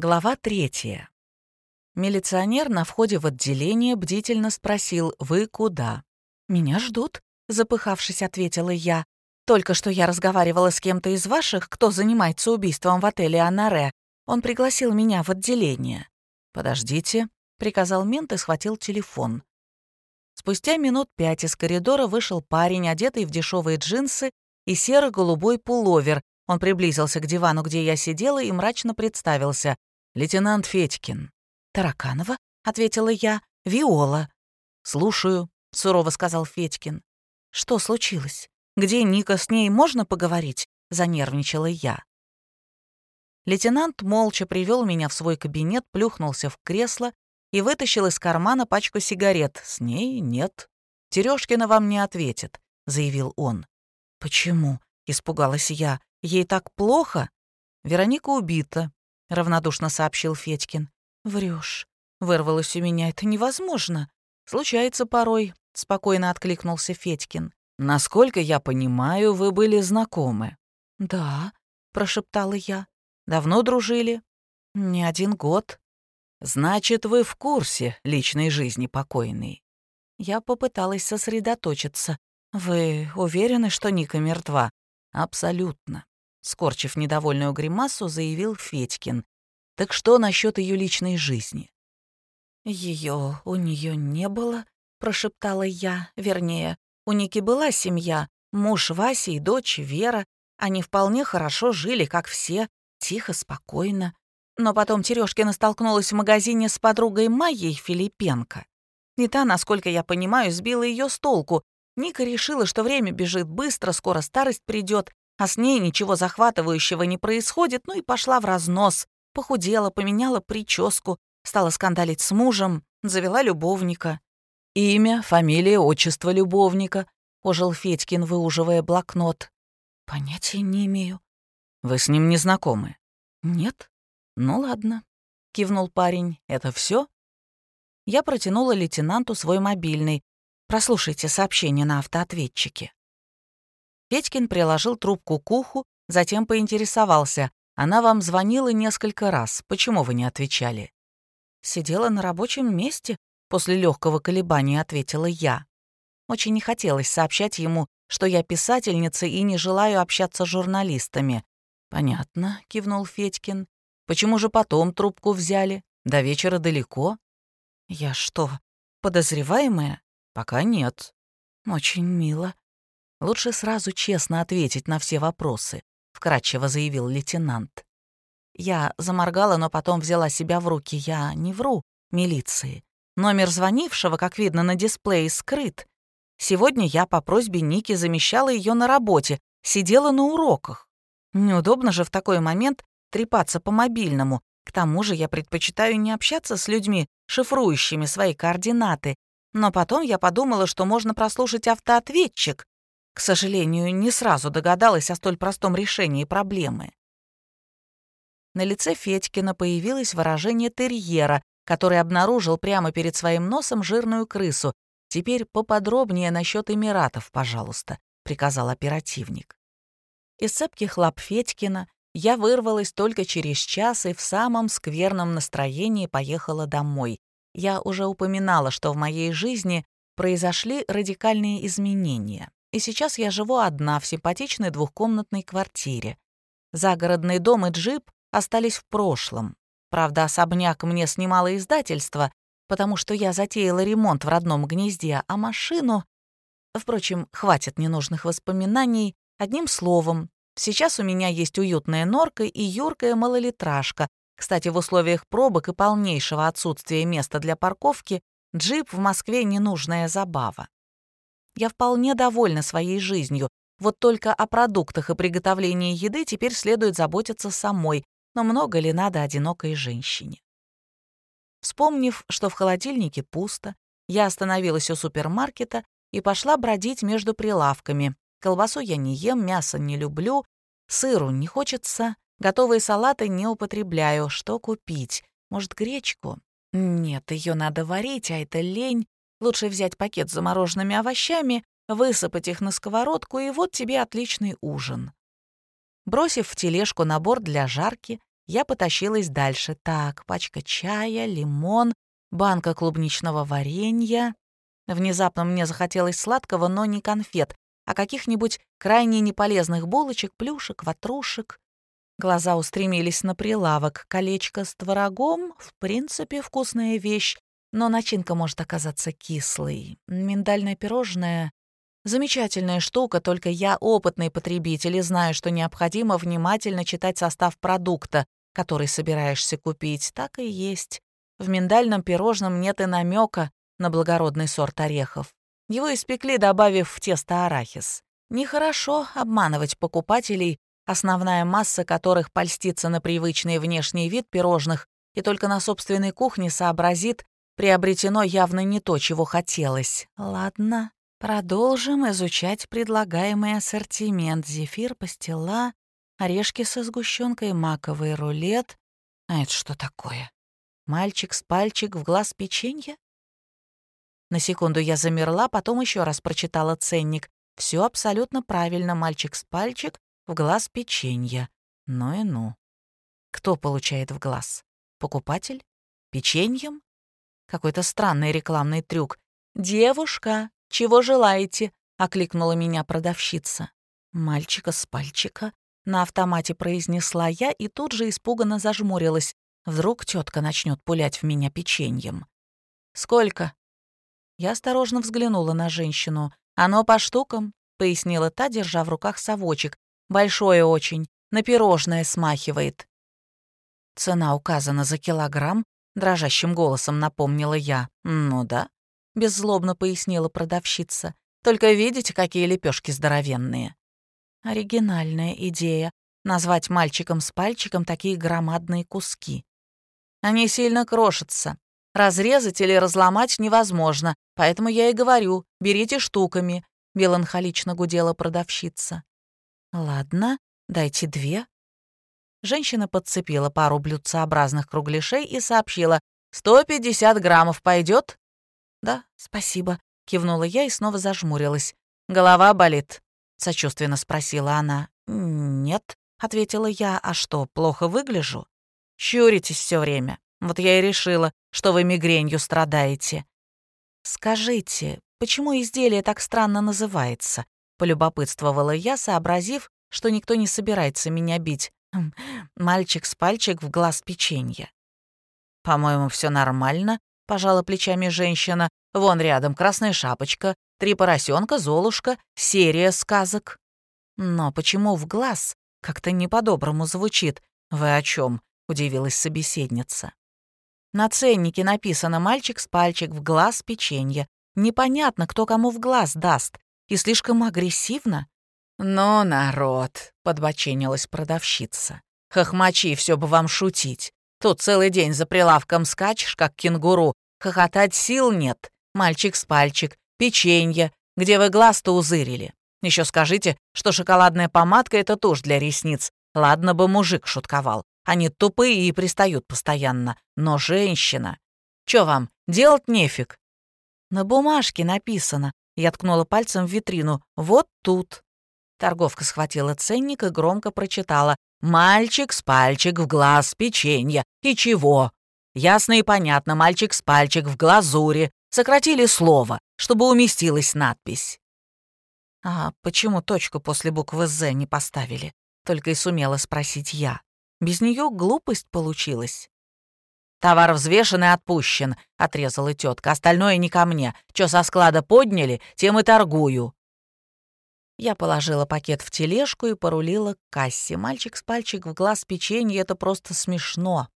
Глава третья. Милиционер на входе в отделение бдительно спросил «Вы куда?» «Меня ждут», — запыхавшись, ответила я. «Только что я разговаривала с кем-то из ваших, кто занимается убийством в отеле «Анаре». Он пригласил меня в отделение». «Подождите», — приказал мент и схватил телефон. Спустя минут пять из коридора вышел парень, одетый в дешевые джинсы и серо-голубой пуловер. Он приблизился к дивану, где я сидела, и мрачно представился. «Лейтенант Федькин». «Тараканова?» — ответила я. «Виола». «Слушаю», — сурово сказал Федькин. «Что случилось? Где Ника? С ней можно поговорить?» — занервничала я. Лейтенант молча привел меня в свой кабинет, плюхнулся в кресло и вытащил из кармана пачку сигарет. «С ней нет. Терёшкина вам не ответит», — заявил он. «Почему?» — испугалась я. «Ей так плохо?» «Вероника убита», — равнодушно сообщил Федькин. Врешь, вырвалось у меня. «Это невозможно». «Случается порой», — спокойно откликнулся Федькин. «Насколько я понимаю, вы были знакомы». «Да», — прошептала я. «Давно дружили?» «Не один год». «Значит, вы в курсе личной жизни покойной?» Я попыталась сосредоточиться. «Вы уверены, что Ника мертва?» «Абсолютно», — скорчив недовольную гримасу, заявил Федькин. Так что насчет ее личной жизни? Ее у нее не было, прошептала я. Вернее, у Ники была семья, муж Вася и дочь Вера. Они вполне хорошо жили, как все, тихо, спокойно. Но потом Терёшкина столкнулась в магазине с подругой Майей Филипенко. И та, насколько я понимаю, сбила ее с толку. Ника решила, что время бежит быстро, скоро старость придет, а с ней ничего захватывающего не происходит, ну и пошла в разнос. Похудела, поменяла прическу, стала скандалить с мужем, завела любовника. «Имя, фамилия, отчество любовника», — ожил Федькин, выуживая блокнот. «Понятия не имею». «Вы с ним не знакомы?» «Нет». «Ну ладно», — кивнул парень. «Это все? Я протянула лейтенанту свой мобильный. «Прослушайте сообщение на автоответчике». Петькин приложил трубку к уху, затем поинтересовался. Она вам звонила несколько раз. Почему вы не отвечали?» «Сидела на рабочем месте», — после легкого колебания ответила я. Очень не хотелось сообщать ему, что я писательница и не желаю общаться с журналистами. «Понятно», — кивнул Федькин. «Почему же потом трубку взяли? До вечера далеко?» «Я что, подозреваемая?» «Пока нет». «Очень мило. Лучше сразу честно ответить на все вопросы вкратчиво заявил лейтенант. Я заморгала, но потом взяла себя в руки. Я не вру милиции. Номер звонившего, как видно на дисплее, скрыт. Сегодня я по просьбе Ники замещала ее на работе, сидела на уроках. Неудобно же в такой момент трепаться по мобильному. К тому же я предпочитаю не общаться с людьми, шифрующими свои координаты. Но потом я подумала, что можно прослушать автоответчик, к сожалению, не сразу догадалась о столь простом решении проблемы. На лице Федькина появилось выражение терьера, который обнаружил прямо перед своим носом жирную крысу. «Теперь поподробнее насчет Эмиратов, пожалуйста», — приказал оперативник. Из цепких лап Федькина я вырвалась только через час и в самом скверном настроении поехала домой. Я уже упоминала, что в моей жизни произошли радикальные изменения. И сейчас я живу одна в симпатичной двухкомнатной квартире. Загородный дом и джип остались в прошлом. Правда, особняк мне снимало издательство, потому что я затеяла ремонт в родном гнезде, а машину... Впрочем, хватит ненужных воспоминаний. Одним словом, сейчас у меня есть уютная норка и юркая малолитражка. Кстати, в условиях пробок и полнейшего отсутствия места для парковки джип в Москве ненужная забава. Я вполне довольна своей жизнью. Вот только о продуктах и приготовлении еды теперь следует заботиться самой, но много ли надо одинокой женщине? Вспомнив, что в холодильнике пусто, я остановилась у супермаркета и пошла бродить между прилавками. Колбасу я не ем, мясо не люблю, сыру не хочется, готовые салаты не употребляю. Что купить? Может, гречку? Нет, ее надо варить, а это лень. Лучше взять пакет с замороженными овощами, высыпать их на сковородку, и вот тебе отличный ужин. Бросив в тележку набор для жарки, Я потащилась дальше. Так, пачка чая, лимон, банка клубничного варенья. Внезапно мне захотелось сладкого, но не конфет, а каких-нибудь крайне неполезных булочек, плюшек, ватрушек. Глаза устремились на прилавок. Колечко с творогом, в принципе, вкусная вещь, но начинка может оказаться кислой. Миндальное пирожное — замечательная штука, только я опытный потребитель и знаю, что необходимо внимательно читать состав продукта, который собираешься купить. Так и есть. В миндальном пирожном нет и намека на благородный сорт орехов. Его испекли, добавив в тесто арахис. Нехорошо обманывать покупателей, основная масса которых польстится на привычный внешний вид пирожных и только на собственной кухне сообразит, приобретено явно не то, чего хотелось. Ладно, продолжим изучать предлагаемый ассортимент. Зефир, пастила, орешки со сгущенкой, маковый рулет. А это что такое? Мальчик с пальчик в глаз печенья? На секунду я замерла, потом еще раз прочитала ценник. Все абсолютно правильно, мальчик с пальчик в глаз печенья. Ну и ну. Кто получает в глаз? Покупатель? Печеньем? Какой-то странный рекламный трюк. «Девушка, чего желаете?» — окликнула меня продавщица. «Мальчика с пальчика», — на автомате произнесла я и тут же испуганно зажмурилась. Вдруг тетка начнет пулять в меня печеньем. «Сколько?» Я осторожно взглянула на женщину. «Оно по штукам», — пояснила та, держа в руках совочек. «Большое очень, на пирожное смахивает». «Цена указана за килограмм», — дрожащим голосом напомнила я. «Ну да», — беззлобно пояснила продавщица. «Только видите, какие лепешки здоровенные». Оригинальная идея — назвать мальчиком с пальчиком такие громадные куски. Они сильно крошатся. Разрезать или разломать невозможно, поэтому я и говорю, берите штуками», — меланхолично гудела продавщица. «Ладно, дайте две». Женщина подцепила пару блюдцеобразных кругляшей и сообщила, «Сто пятьдесят граммов пойдет?» «Да, спасибо», — кивнула я и снова зажмурилась. «Голова болит?» — сочувственно спросила она. «Нет», — ответила я, «а что, плохо выгляжу?» Щуритесь все время. Вот я и решила, что вы мигренью страдаете. Скажите, почему изделие так странно называется? Полюбопытствовала я, сообразив, что никто не собирается меня бить. Мальчик с пальчик в глаз печенья. По-моему, все нормально, пожала плечами женщина. Вон рядом красная шапочка, три поросенка, золушка, серия сказок. Но почему в глаз? Как-то не по-доброму звучит. Вы о чем? — удивилась собеседница. «На ценнике написано «мальчик с пальчик в глаз печенье». Непонятно, кто кому в глаз даст. И слишком агрессивно». «Ну, народ», — подбоченилась продавщица. «Хохмачи, все бы вам шутить. Тут целый день за прилавком скачешь, как кенгуру. Хохотать сил нет. Мальчик с пальчик, печенье. Где вы глаз-то узырили? Еще скажите, что шоколадная помадка — это тушь для ресниц. Ладно бы мужик шутковал. Они тупые и пристают постоянно. Но женщина... Чё вам, делать нефиг?» «На бумажке написано». Я ткнула пальцем в витрину. «Вот тут». Торговка схватила ценник и громко прочитала. «Мальчик с пальчик в глаз печенья. И чего?» Ясно и понятно, мальчик с пальчик в глазури. Сократили слово, чтобы уместилась надпись. «А почему точку после буквы «З» не поставили?» Только и сумела спросить я. Без нее глупость получилась. «Товар взвешен и отпущен», — отрезала тетка. «Остальное не ко мне. Чё со склада подняли, тем и торгую». Я положила пакет в тележку и порулила к кассе. Мальчик с пальчик в глаз печенье — это просто смешно.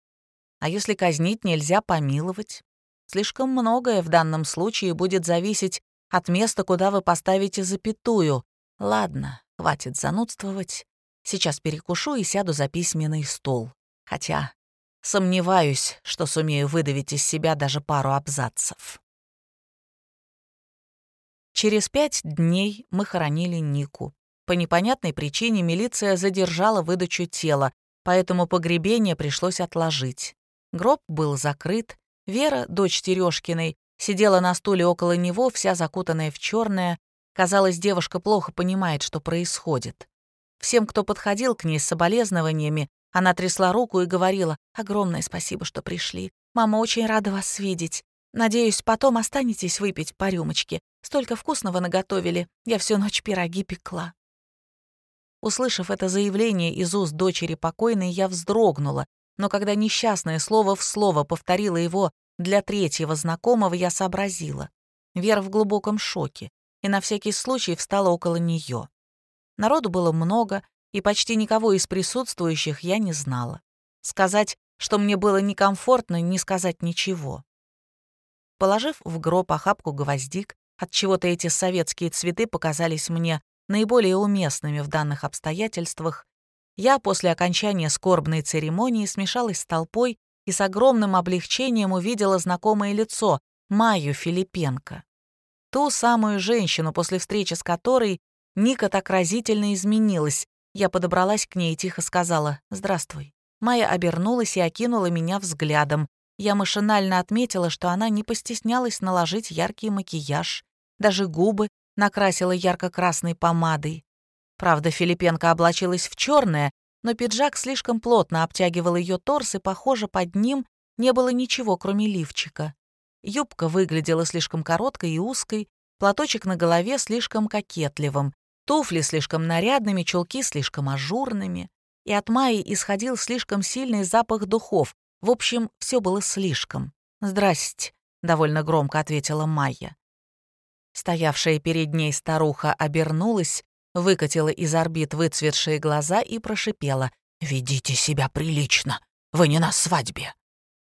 А если казнить, нельзя помиловать. Слишком многое в данном случае будет зависеть от места, куда вы поставите запятую. Ладно, хватит занудствовать. Сейчас перекушу и сяду за письменный стол. Хотя сомневаюсь, что сумею выдавить из себя даже пару абзацев. Через пять дней мы хоронили Нику. По непонятной причине милиция задержала выдачу тела, поэтому погребение пришлось отложить. Гроб был закрыт. Вера, дочь Терешкиной, сидела на стуле около него, вся закутанная в черное. Казалось, девушка плохо понимает, что происходит. Всем, кто подходил к ней с соболезнованиями, Она трясла руку и говорила, «Огромное спасибо, что пришли. Мама очень рада вас видеть. Надеюсь, потом останетесь выпить по рюмочке. Столько вкусного наготовили. Я всю ночь пироги пекла». Услышав это заявление из уст дочери покойной, я вздрогнула, но когда несчастное слово в слово повторила его для третьего знакомого, я сообразила. Вера в глубоком шоке и на всякий случай встала около нее. Народу было много, и почти никого из присутствующих я не знала. Сказать, что мне было некомфортно, не сказать ничего. Положив в гроб охапку гвоздик, от чего то эти советские цветы показались мне наиболее уместными в данных обстоятельствах, я после окончания скорбной церемонии смешалась с толпой и с огромным облегчением увидела знакомое лицо Майю Филипенко. Ту самую женщину, после встречи с которой Ника так разительно изменилась. Я подобралась к ней и тихо сказала «Здравствуй». Майя обернулась и окинула меня взглядом. Я машинально отметила, что она не постеснялась наложить яркий макияж. Даже губы накрасила ярко-красной помадой. Правда, Филипенко облачилась в черное, но пиджак слишком плотно обтягивал ее торс, и, похоже, под ним не было ничего, кроме лифчика. Юбка выглядела слишком короткой и узкой, платочек на голове слишком кокетливым, туфли слишком нарядными, чулки слишком ажурными. И от Майи исходил слишком сильный запах духов. В общем, все было слишком. «Здрасте», — довольно громко ответила Майя. Стоявшая перед ней старуха обернулась, выкатила из орбит выцветшие глаза и прошипела. «Ведите себя прилично, вы не на свадьбе».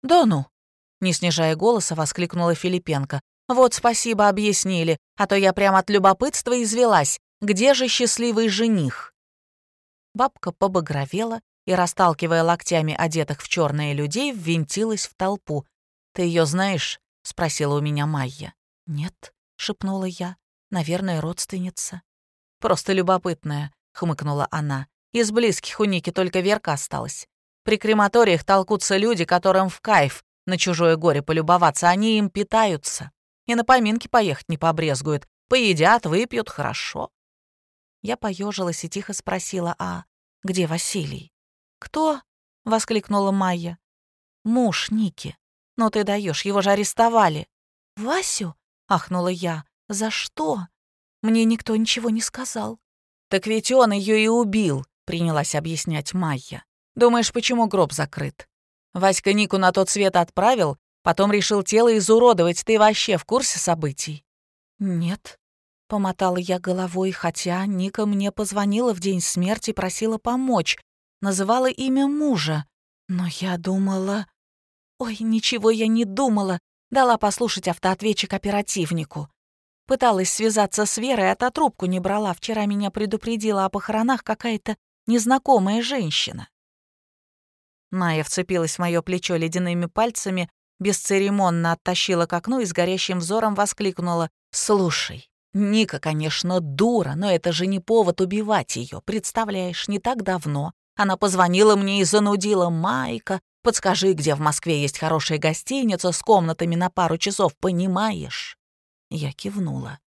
«Да ну», не снижая голоса, воскликнула Филипенко. «Вот спасибо, объяснили, а то я прямо от любопытства извелась. Где же счастливый жених?» Бабка побагровела и, расталкивая локтями одетых в черные людей, ввинтилась в толпу. «Ты ее знаешь?» — спросила у меня Майя. «Нет», — шепнула я. «Наверное, родственница». «Просто любопытная», — хмыкнула она. «Из близких у Ники только Верка осталась. При крематориях толкутся люди, которым в кайф, на чужое горе полюбоваться, они им питаются. И на поминки поехать не побрезгуют. Поедят, выпьют, хорошо. Я поежилась и тихо спросила, а где Василий? «Кто?» — воскликнула Майя. «Муж Ники. Но ты даешь, его же арестовали». «Васю?» — ахнула я. «За что?» Мне никто ничего не сказал. «Так ведь он ее и убил», — принялась объяснять Майя. «Думаешь, почему гроб закрыт? Васька Нику на тот свет отправил, потом решил тело изуродовать. Ты вообще в курсе событий?» «Нет», — помотала я головой, хотя Ника мне позвонила в день смерти, просила помочь, называла имя мужа. Но я думала... Ой, ничего я не думала. Дала послушать автоответчик оперативнику. Пыталась связаться с Верой, а та трубку не брала. Вчера меня предупредила о похоронах какая-то незнакомая женщина. Майя вцепилась в моё плечо ледяными пальцами, бесцеремонно оттащила к окну и с горящим взором воскликнула «Слушай, Ника, конечно, дура, но это же не повод убивать её. Представляешь, не так давно она позвонила мне и занудила «Майка, подскажи, где в Москве есть хорошая гостиница с комнатами на пару часов, понимаешь?» Я кивнула.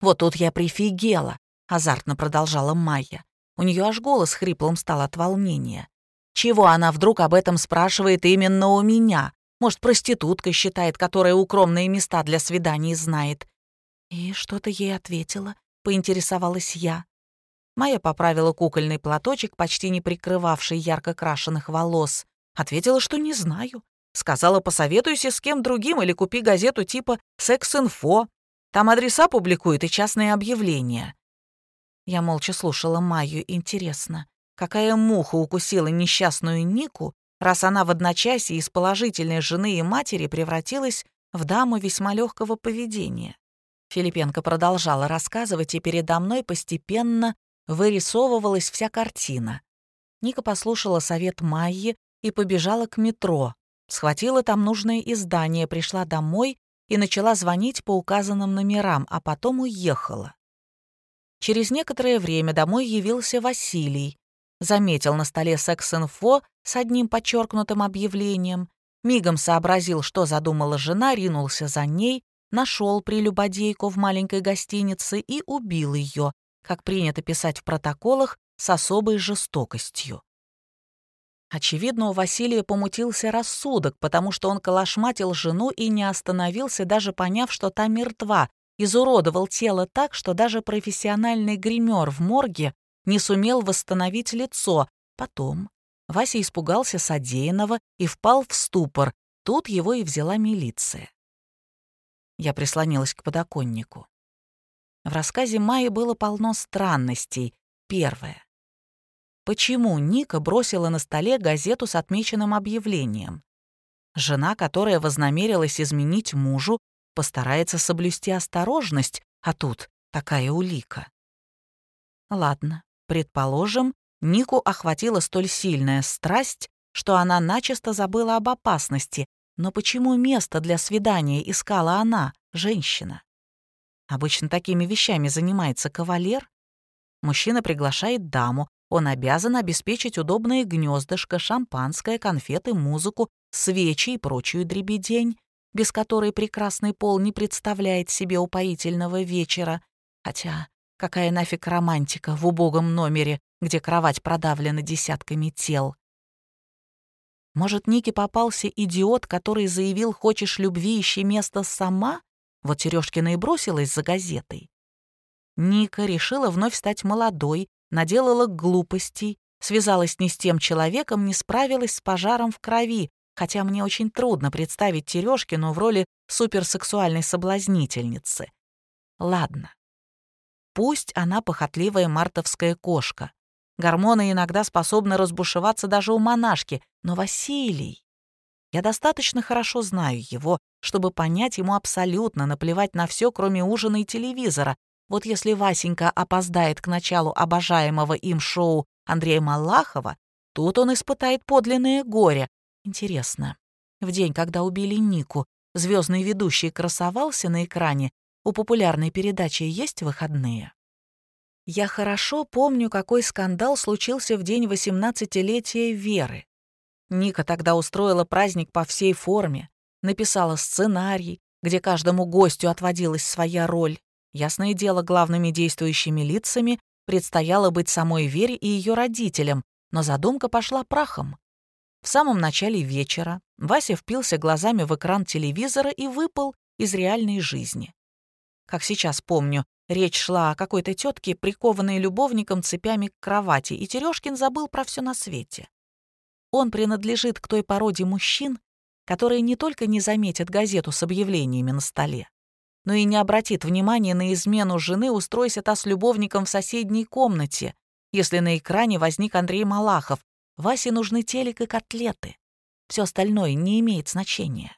«Вот тут я прифигела», — азартно продолжала Майя. У неё аж голос хриплым стал от волнения. Чего она вдруг об этом спрашивает именно у меня? Может, проститутка считает, которая укромные места для свиданий знает. И что-то ей ответила, поинтересовалась я. Майя поправила кукольный платочек, почти не прикрывавший ярко крашеных волос. Ответила, что не знаю. Сказала, посоветуйся с кем другим или купи газету типа «Секс-инфо». Там адреса публикуют и частные объявления. Я молча слушала Майю, интересно. Какая муха укусила несчастную Нику, раз она в одночасье из положительной жены и матери превратилась в даму весьма легкого поведения. Филипенко продолжала рассказывать, и передо мной постепенно вырисовывалась вся картина. Ника послушала совет Майи и побежала к метро, схватила там нужное издание, пришла домой и начала звонить по указанным номерам, а потом уехала. Через некоторое время домой явился Василий, заметил на столе секс-инфо с одним подчеркнутым объявлением, мигом сообразил, что задумала жена, ринулся за ней, нашел прелюбодейку в маленькой гостинице и убил ее, как принято писать в протоколах, с особой жестокостью. Очевидно, у Василия помутился рассудок, потому что он колошматил жену и не остановился, даже поняв, что та мертва, изуродовал тело так, что даже профессиональный гример в морге не сумел восстановить лицо. Потом Вася испугался содеянного и впал в ступор. Тут его и взяла милиция. Я прислонилась к подоконнику. В рассказе Майи было полно странностей. Первое. Почему Ника бросила на столе газету с отмеченным объявлением? Жена, которая вознамерилась изменить мужу, постарается соблюсти осторожность, а тут такая улика. Ладно, предположим, Нику охватила столь сильная страсть, что она начисто забыла об опасности, но почему место для свидания искала она, женщина? Обычно такими вещами занимается кавалер. Мужчина приглашает даму, он обязан обеспечить удобное гнездышко, шампанское, конфеты, музыку, свечи и прочую дребедень без которой прекрасный пол не представляет себе упоительного вечера. Хотя какая нафиг романтика в убогом номере, где кровать продавлена десятками тел. Может, Нике попался идиот, который заявил «хочешь любви, ищи место сама»? Вот Серёжкина и бросилась за газетой. Ника решила вновь стать молодой, наделала глупостей, связалась не с тем человеком, не справилась с пожаром в крови, хотя мне очень трудно представить Терёшкину в роли суперсексуальной соблазнительницы. Ладно. Пусть она похотливая мартовская кошка. Гормоны иногда способны разбушеваться даже у монашки, но Василий... Я достаточно хорошо знаю его, чтобы понять ему абсолютно наплевать на все, кроме ужина и телевизора. Вот если Васенька опоздает к началу обожаемого им шоу Андрея Малахова, тут он испытает подлинное горе, Интересно, в день, когда убили Нику, звездный ведущий красовался на экране, у популярной передачи есть выходные? Я хорошо помню, какой скандал случился в день 18-летия Веры. Ника тогда устроила праздник по всей форме, написала сценарий, где каждому гостю отводилась своя роль. Ясное дело, главными действующими лицами предстояло быть самой Вере и ее родителям, но задумка пошла прахом. В самом начале вечера Вася впился глазами в экран телевизора и выпал из реальной жизни. Как сейчас помню, речь шла о какой-то тетке, прикованной любовником цепями к кровати, и Терешкин забыл про все на свете. Он принадлежит к той породе мужчин, которые не только не заметят газету с объявлениями на столе, но и не обратит внимания на измену жены, устройся та с любовником в соседней комнате, если на экране возник Андрей Малахов, Васе нужны телек и котлеты. Все остальное не имеет значения.